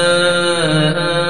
آمين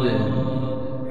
Amen.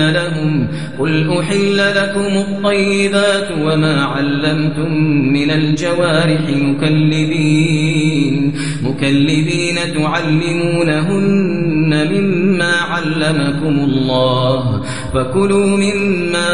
لهم قل أحل لكم الطيبات وما علمتم من الجوارح مكلبين مكلبين تعلمونهن مما علمكم الله فكلوا مما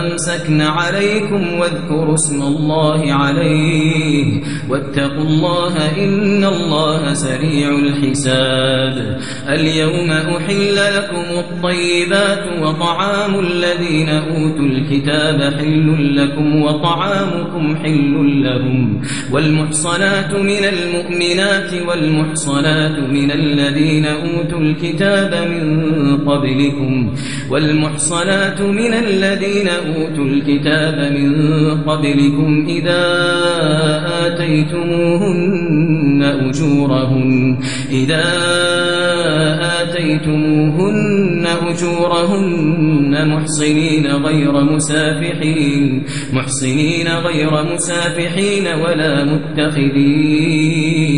أمسكن عليكم واذكروا اسم الله عليه واتقوا الله إن الله سريع الحساب اليوم أحل لكم الطيبات وطعام الذين أوتوا الكتاب حل لكم وطعامكم حل لهم والمحصنات من المؤمنات والمحصنات من الذين أوتوا الكتاب من قبلكم والمحصنات من الذين أوتوا الكتاب من قبلكم إذا آتيتموهن أجورهن إذا آتيتموهن أجورهن محصنين غير مسافحين محصنين غير مسافحين ولا متخذي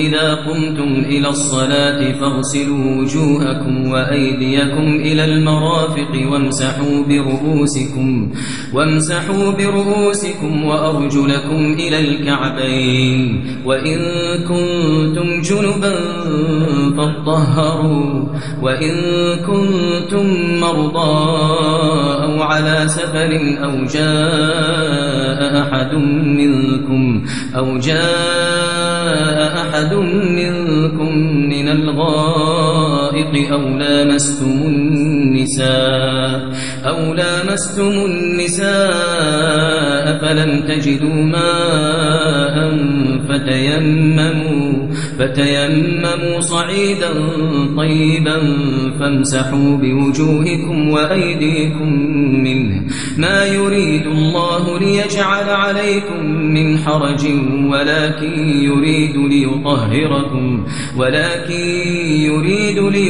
إذا قمتم إلى الصلاة فاغسلوا وجوهكم وأيديكم إلى المرافق وامسحوا برؤوسكم وامسحوا برؤوسكم وأرجلكم إلى الكعبين. وإن كنتم جنبا فاطهروا وإن كنتم مرضى أو على سفر أو جاء أحد منكم أو جاء أحد منكم من الغائط أو لامستم النساء أو لامستم النساء فلم تجدوا ماء فتيمموا فتيمموا صعيدا طيبا فامسحوا بوجوهكم وأيديكم منه ما يريد الله ليجعل عليكم من حرج ولكن يريد ليطهركم ولكن يريد ليطهركم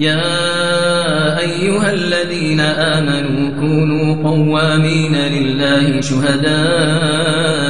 يا أيها الذين آمنوا كونوا قوامين لله شهداء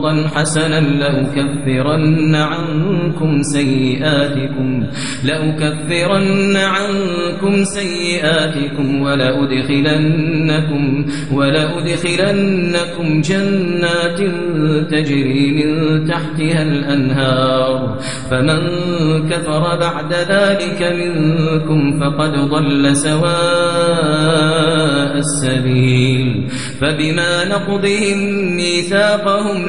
قرضا حسنا لأكفرن عنكم سيئاتكم لأكفرن عنكم سيئاتكم ولأدخلنكم ولأدخلنكم جنات تجري من تحتها الأنهار. فمن كفر بعد ذلك منكم فقد ضل سواء السبيل. فبما نقضهم ميثاقهم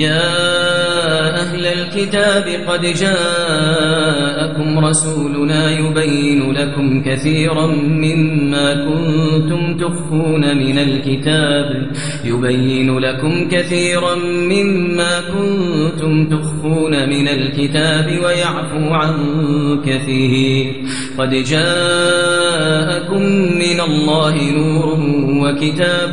يا أهل الكتاب قد جاءكم رسولنا يبين لكم كثيرا مما كنتم تخفون من الكتاب يبين لكم كثيرا مما كنتم تخفون من الكتاب ويعفو عن كثير. قد جاءكم من الله نور وكتاب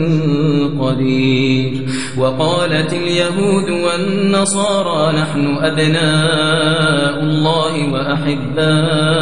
قدير. وقالت اليهود والنصارى نحن أبناء الله وأحباؤه.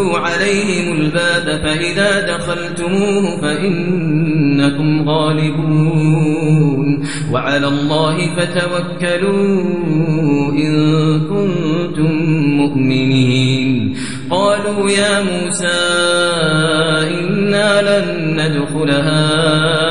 عليهم الباب فإذا دخلتموه فإنكم غالبون وعلى الله فتوكلوا إن كنتم مؤمنين. قالوا يا موسى إنا لن ندخلها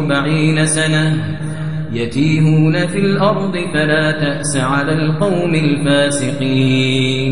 أربعين سنة يتيهون في الأرض فلا تأس على القوم الفاسقين.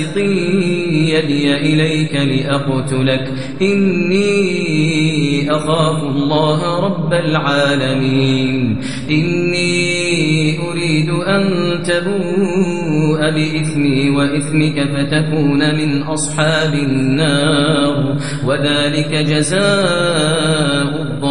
يدي إليك لأقتلك. إني أخاف الله رب العالمين. إني أريد أن تبوء بإثمي وإثمك فتكون من أصحاب النار. وذلك جزاء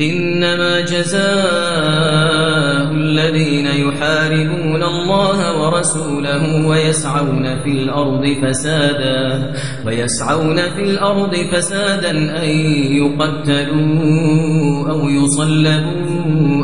إنما جزاء الذين يحاربون الله ورسوله ويسعون في الأرض فسادا ويسعون في الأرض فسادا أن يقتلوا أو يصلبوا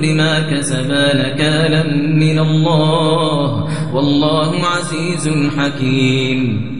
بما كسبا نكالا من الله. والله عزيز حكيم.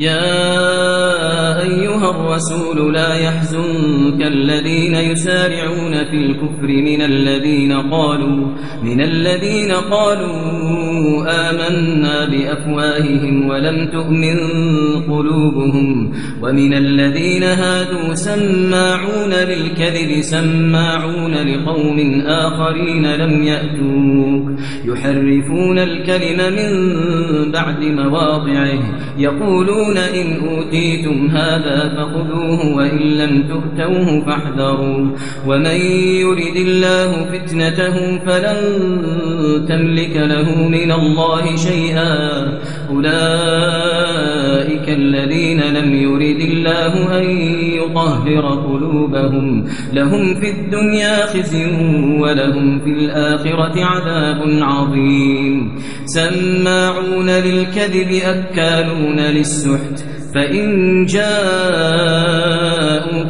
يا الرسول لا يحزنك الذين يسارعون في الكفر من الذين قالوا من الذين قالوا آمنا بأفواههم ولم تؤمن قلوبهم ومن الذين هادوا سماعون للكذب سماعون لقوم آخرين لم يأتوك يحرفون الكلم من بعد مواضعه يقولون إن أوتيتم هذا فخذوه وإن لم تؤتوه فاحذروا. ومن يرد الله فتنته فلن تملك له من الله شيئا. أولئك الذين لم يرد الله أن يطهر قلوبهم. لهم في الدنيا خزي ولهم في الآخرة عذاب عظيم. سماعون للكذب أكالون للسحت. فإن جاءوك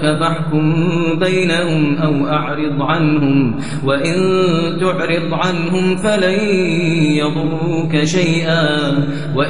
فاحكم بينهم أو أعرض عنهم. وإن تعرض عنهم فلن يضروك شيئا. وإن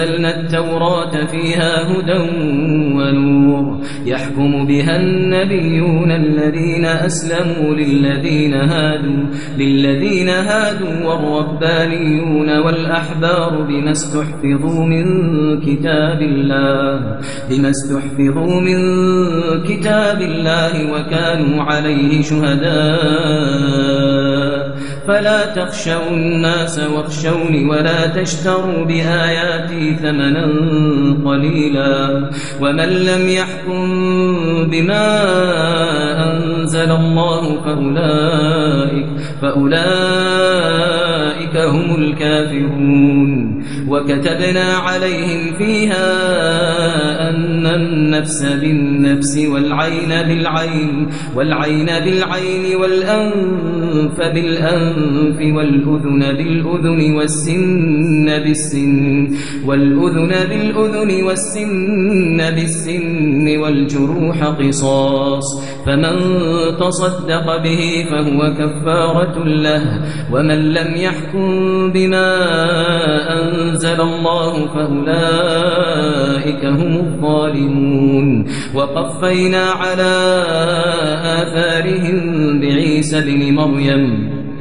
أنزلنا التوراة فيها هدى ونور. يحكم بها النبيون الذين أسلموا للذين هادوا للذين هادوا والربانيون والأحبار بما استحفظوا من كتاب الله بما استحفظوا من كتاب الله وكانوا عليه شهداء. فلا تخشوا الناس واخشوني ولا تشتروا بآياتي ثمنا قليلا ومن لم يحكم بما أنزل الله فأولئك, فأولئك هم الكافرون وكتبنا عليهم فيها أن النفس بالنفس والعين بالعين والعين بالعين والأنف بالأنف والأذن بالأذن والسن بالسن والأذن بالأذن والسن بالسن والجروح قصاص فمن تصدق به فهو كفارة له ومن لم يحكم بما أنزل الله فأولئك هم الظالمون. وقفينا على آثارهم بعيسى بن مريم.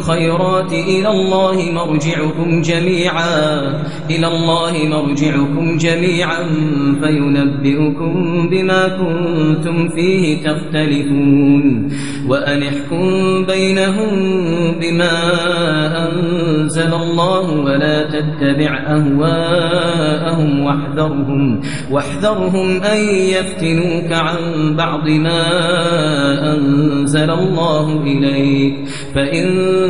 الخيرات إلى الله مرجعكم جميعا إلى الله مرجعكم جميعا فينبئكم بما كنتم فيه تختلفون. وأن احكم بينهم بما أنزل الله ولا تتبع أهواءهم واحذرهم واحذرهم أن يفتنوك عن بعض ما أنزل الله إليك. فإن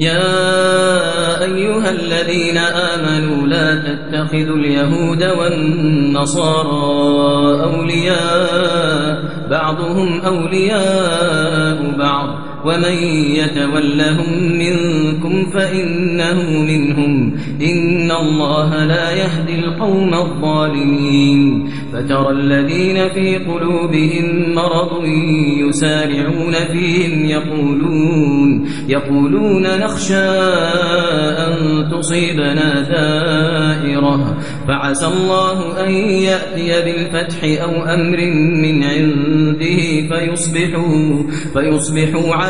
يا أيها الذين آمنوا لا تتخذوا اليهود والنصارى أولياء بعضهم أولياء بعض. ومن يتولهم منكم فإنه منهم إن الله لا يهدي القوم الظالمين فترى الذين في قلوبهم مرض يسارعون فيهم يقولون يقولون نخشى أن تصيبنا دائرة فعسى الله أن يأتي بالفتح أو أمر من عنده فيصبحوا, فيصبحوا على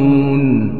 يعلمون.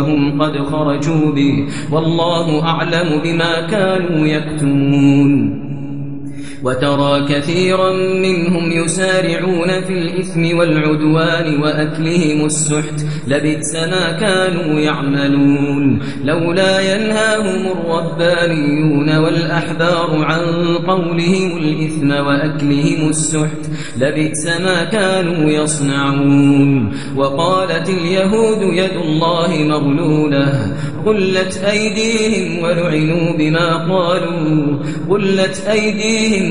وهم قد خرجوا به. والله أعلم بما كانوا يكتمون. وترى كثيرا منهم يسارعون في الإثم والعدوان وأكلهم السحت لبئس ما كانوا يعملون. لولا ينهاهم الربانيون والأحبار عن قولهم الإثم وأكلهم السحت لبئس ما كانوا يصنعون. وقالت اليهود يد الله مغلولة غلت أيديهم ولعنوا بما قالوا غلت أيديهم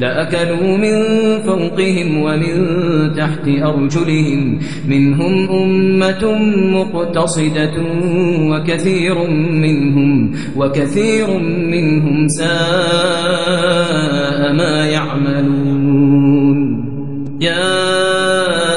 لأكلوا من فوقهم ومن تحت أرجلهم. منهم أمة مقتصدة وكثير منهم وكثير منهم ساء ما يعملون. يا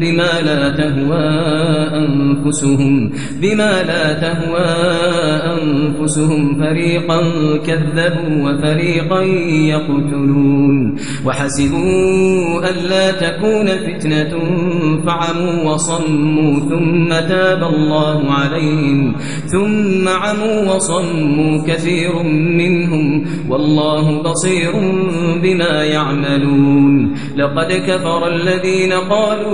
بما لا تهوى أنفسهم بما لا تهوى أنفسهم. فريقا كذبوا وفريقا يقتلون. وحسبوا ألا تكون فتنة فعموا وصموا. ثم تاب الله عليهم ثم عموا وصموا كثير منهم. والله بصير بما يعملون. لقد كفر الذين قالوا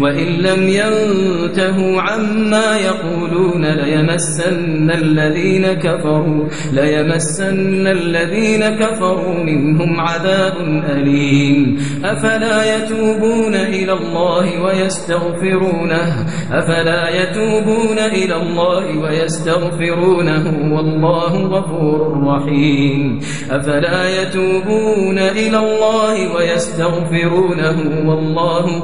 وإن لم ينتهوا عما يقولون ليمسن الذين كفروا ليمسن الذين كفروا منهم عذاب أليم. أفلا يتوبون إلى الله ويستغفرونه؟ أفلا يتوبون إلى الله ويستغفرونه؟ والله غفور رحيم. أفلا يتوبون إلى الله ويستغفرونه؟ والله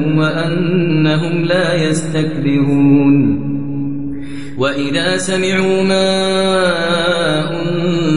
وأنهم لا يستكبرون وإذا سمعوا ما أنزل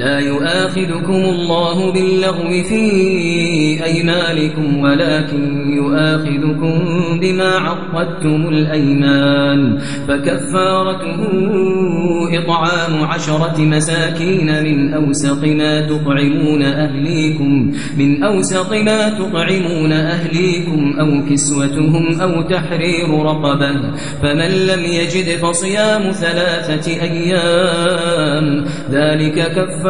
لا يؤاخذكم الله باللغو في أيمانكم ولكن يؤاخذكم بما عقدتم الأيمان. فكفارته إطعام عشرة مساكين من أوسط ما تطعمون أهليكم من أوسط ما تطعمون أهليكم أو كسوتهم أو تحرير رقبة. فمن لم يجد فصيام ثلاثة أيام ذلك كفار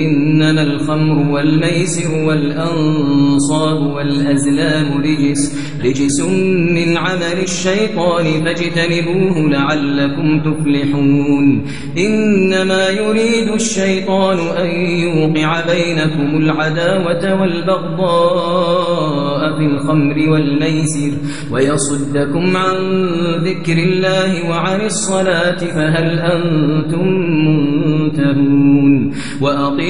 إنما الخمر والميسر والأنصاب والأزلام رجس رجس من عمل الشيطان فاجتنبوه لعلكم تفلحون. إنما يريد الشيطان أن يوقع بينكم العداوة والبغضاء في الخمر والميسر ويصدكم عن ذكر الله وعن الصلاة فهل أنتم منتهون؟ وأطيعوا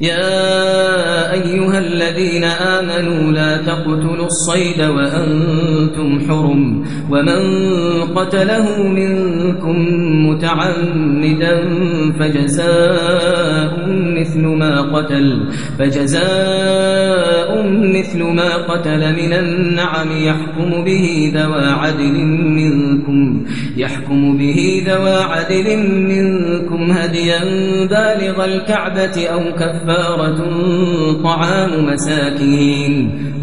يا أيها الذين آمنوا لا تقتلوا الصيد وأنتم حرم ومن قتله منكم متعمدا فجزاء مثل ما قتل فجزاء مثل ما قتل من النعم يحكم به ذوى عدل منكم يحكم به ذوى عدل منكم هديا بالغ الكعبة أو كفر كفارة طعام مساكين.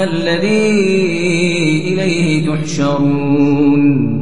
الذي إليه تحشرون.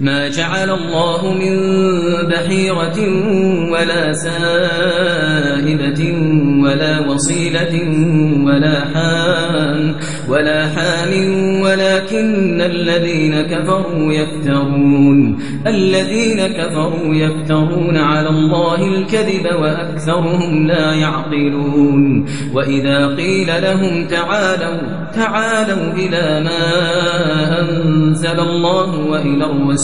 ما جعل الله من بحيرة ولا سائبة ولا وصيلة ولا حام ولا حام ولكن الذين كفروا يفترون. الذين كفروا يفترون على الله الكذب وأكثرهم لا يعقلون. وإذا قيل لهم تعالوا تعالوا إلى ما أنزل الله وإلى الرسول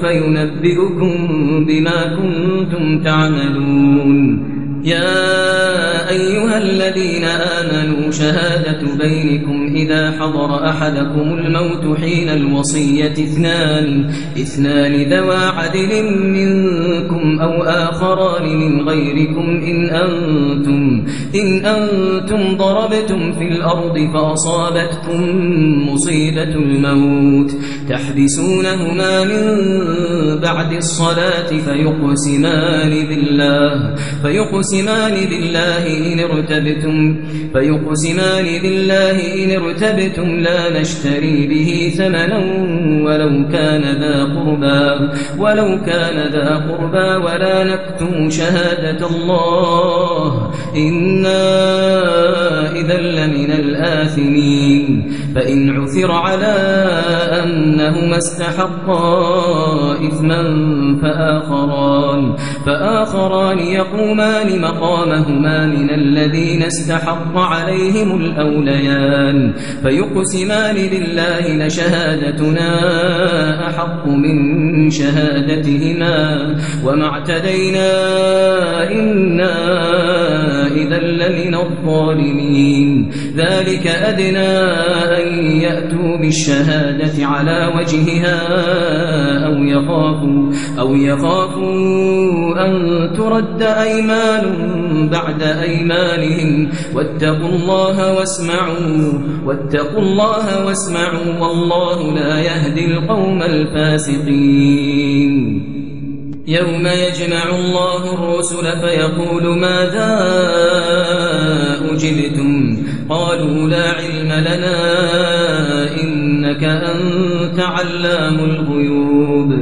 فينبئكم بما كنتم تعملون. يا أيها الذين آمنوا شهادة بينكم إذا حضر أحدكم الموت حين الوصية اثنان اثنان ذوى عدل منكم أو آخران من غيركم إن أنتم, إن أنتم ضربتم في الأرض فأصابتكم مصيبة الموت. تحبسونهما من بعد الصلاة فيقسمان بالله فيقسمان فيقسمان بالله إن ارتبتم فيقسمان بالله إن ارتبتم لا نشتري به ثمنا ولو كان ذا قربى ولو كان ذا قربى ولا نكتم شهادة الله. إنا إذا لمن الآثمين. فإن عثر على أنهما استحقا إثما فآخران فآخران يقومان مقامهما من الذين استحق عليهم الأوليان. فيقسمان بالله لشهادتنا أحق من شهادتهما. وما اعتدينا إنا إذا لمن الظالمين. ذلك أدنى أن يأتوا بالشهادة على وجهها أو يخافوا, أو يخافوا أن ترد أيمان بعد أيمانهم. واتقوا الله واسمعوا واتقوا الله واسمعوا والله لا يهدي القوم الفاسقين. يوم يجمع الله الرسل فيقول ماذا أجبتم؟ قالوا لا علم لنا. إنك أنت علام الغيوب.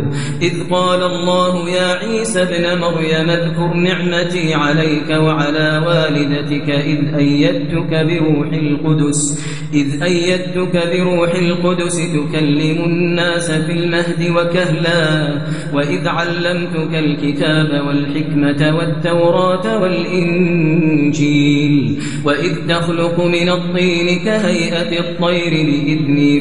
إذ قال الله يا عيسى ابن مريم اذكر نعمتي عليك وعلى والدتك إذ أيدتك بروح القدس إذ أيدتك بروح القدس تكلم الناس في المهد وكهلا وإذ علمتك الكتاب والحكمة والتوراة والإنجيل وإذ تخلق من الطين كهيئة الطير بإذني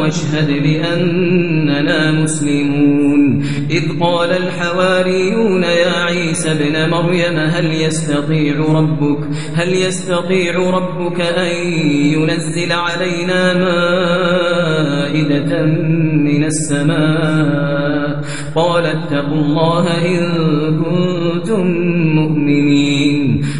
واشهد بأننا مسلمون. إذ قال الحواريون يا عيسى ابن مريم هل يستطيع ربك هل يستطيع ربك أن ينزل علينا مائدة من السماء؟ قال اتقوا الله إن كنتم مؤمنين.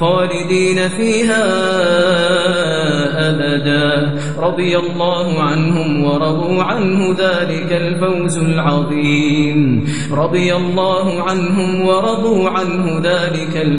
خالدين فيها أبدا. رضي الله عنهم ورضوا عنه ذلك الفوز العظيم. رضي الله عنهم ورضوا عنه ذلك